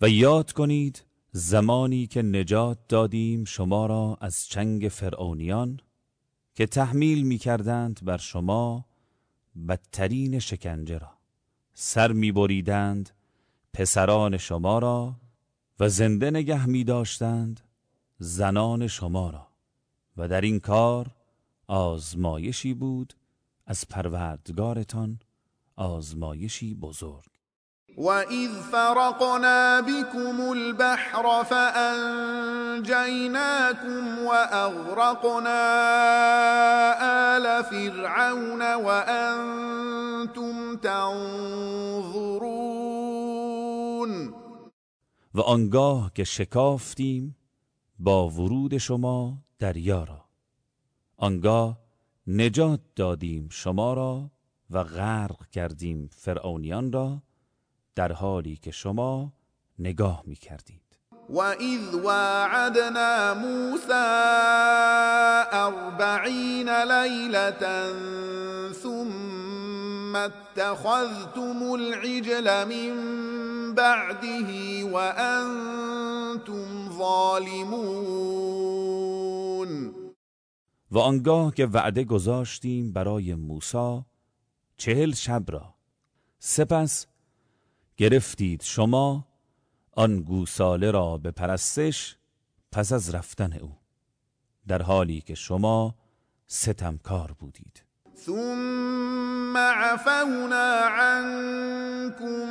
و یاد کنید زمانی که نجات دادیم شما را از چنگ فرعونیان که تحمیل می کردند بر شما بدترین شکنجه را. سر می بریدند پسران شما را و زنده نگه می داشتند زنان شما را. و در این کار آزمایشی بود از پروردگارتان آزمایشی بزرگ. وَإِذْ فَرَقْنَا بِكُمُ الْبَحْرَ فَأَنْجَيْنَاكُمْ وَأَغْرَقْنَا آلَ فِرْعَوْنَ وَأَنْتُمْ تَنْظُرُونَ و آنگاه که شکافتیم با ورود شما دریا را. آنگاه نجات دادیم شما را و غرق کردیم فرعونیان را در حالی که شما نگاه می کردید وَإِذْ وَاعَدْنَا مُوسَى أَرْبَعِينَ لَيْلَةً ثُمَّ اتَّخَذْتُمُ الْعِجْلَ مِنْ بَعْدِهِ وَأَنْتُمْ ظَالِمُونَ. و آنگاه که وعده گذاشتیم برای موسی چهل شب را. سپس گرفتید شما آن گوساله را به پرستش پس از رفتن او در حالی که شما ستمکار بودید. ثم عفونا عنكم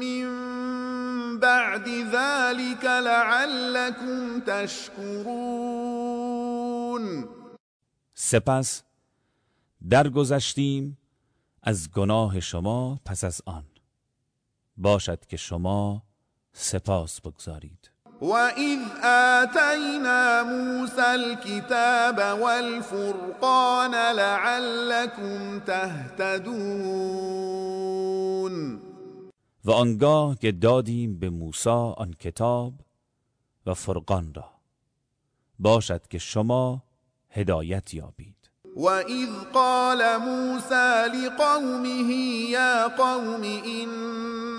من بعد ذلك لعلكم تشكرون سپس درگذشتیم از گناه شما پس از آن. باشد که شما سپاس بگذارید. وَإِذْ آتَيْنَا مُوسَى الْكِتَابَ وَالْفُرْقَانَ لَعَلَّكُمْ تَهْتَدُونَ. و آنگاه که دادیم به موسی آن کتاب و فرقان را باشد که شما هدایت یابید. وَإِذْ قَالَ مُوسَى لِقَوْمِهِ يَا قَوْمِ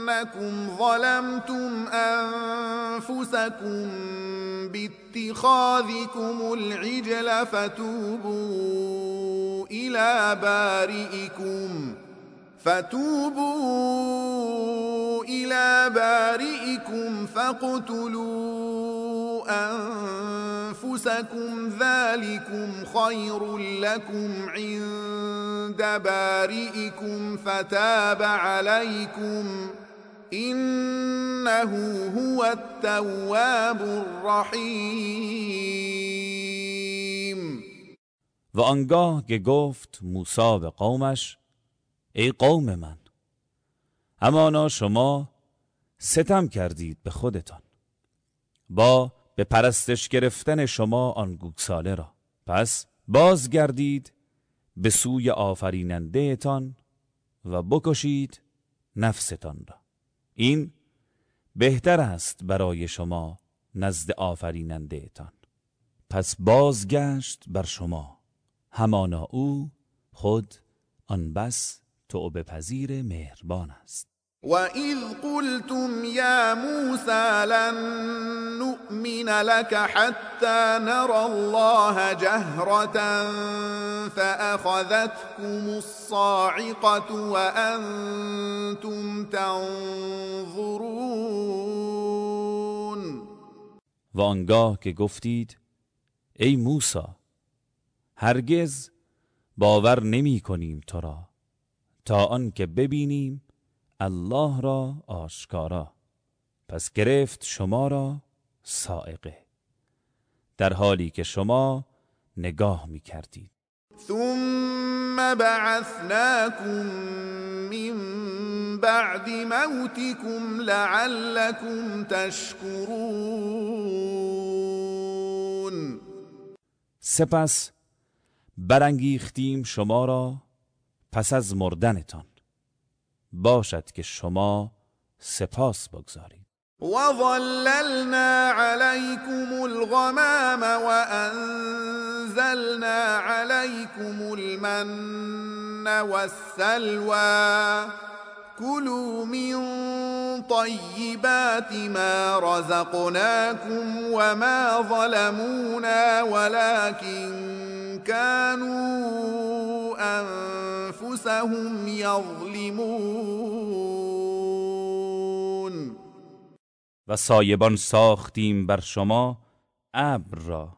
إِنَّكُمْ ظَلَمْتُمْ أَنفُسَكُمْ بِاتِّخَاذِكُمُ الْعِجْلَ فَتُوبُوا إِلَى بَارِئِكُمْ فتوبوا إلى بارئكم فاقتلوا أنفسكم ذلكم خير لكم عند بارئكم فتاب عليكم إنه هو التواب الرحيم و آنگاه که گفت موسی به قومش ای قوم من همانا شما ستم کردید به خودتان. با به پرستش گرفتن شما آن گوساله را. پس بازگردید به سوی آفریننده تان و بکشید نفستان را. این بهتر است برای شما نزد آفریننده تان پس بازگشت بر شما. همانا او خود آن بس توبه پذیر مهربان است. وَإِذْ قُلْتُمْ يَا مُوسَى لَن نُّؤْمِنَ لَكَ حَتَّى نَرَى اللَّهَ جَهْرَةً فَأَخَذَتْكُمُ الصَّاعِقَةُ وَأَنتُمْ تَنظُرُونَ. و آنگاه که گفتید ای موسی هرگز باور نمی کنیم تو را تا آن که ببینیم الله را آشکارا. پس گرفت شما را سائقه در حالی که شما نگاه می کردید. ثم بعثناكم من بعد موتكم لعلكم تشكرون سپس برانگیختیم شما را پس از مردنتان. باشد که شما سپاس بگذارید. وظللنا عليكم الغمام وأنزلنا عليكم المن والسلوى كلوا من طيبات ما رزقناكم وما ظلمونا ولكن كانوا أنفسهم يظلمون و سایبان ساختیم بر شما ابر را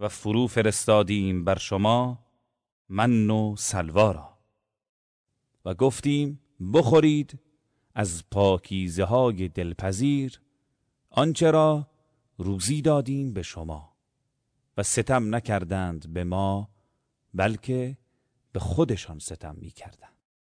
و فرو فرستادیم بر شما من و سلوا را. و گفتیم بخورید از پاکیزه های دلپذیر آنچه را روزی دادیم به شما و ستم نکردند به ما بلکه به خودشان ستم می کردند.